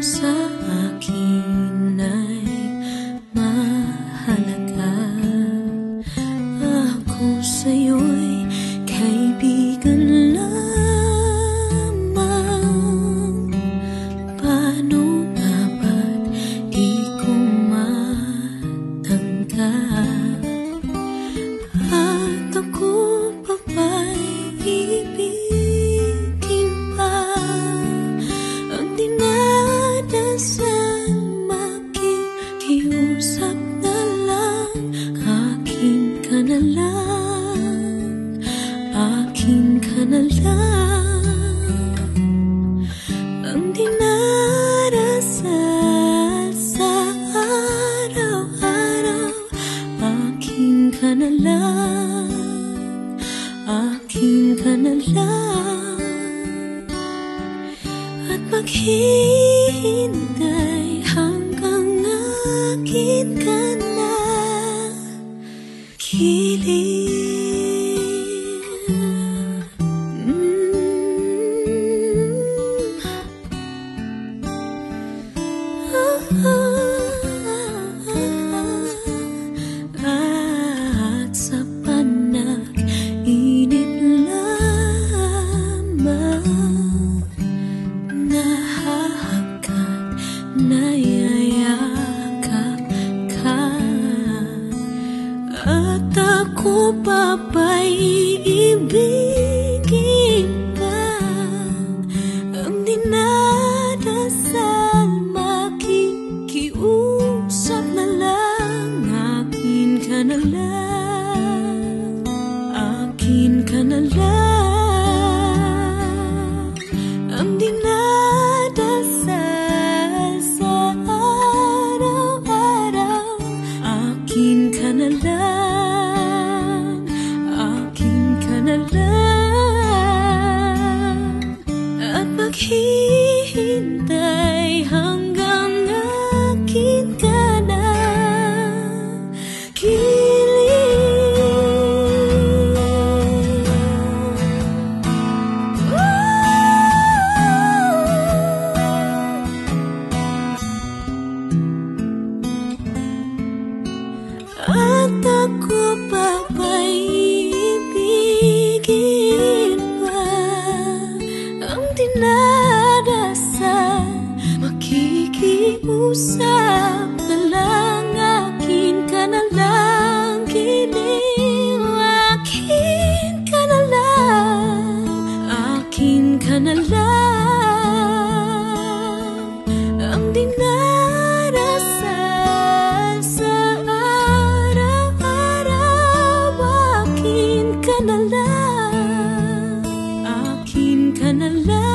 sa akin ay mahalaga Ako sa'yo'y kaibigan lamang. Paano na lang Ang dinarasal sa araw-araw Akin ka na lang Akin Kilig nayayakap ka. At ako pa pa Ang dinadasal makikiusap na lang. Akin ka na lang Akin ka na lang Akin ka na lang. At maghihintay Makikiusap na lang Akin ka na Akin ka Akin ka na lang. Sa araw-araw Akin ka Akin ka na lang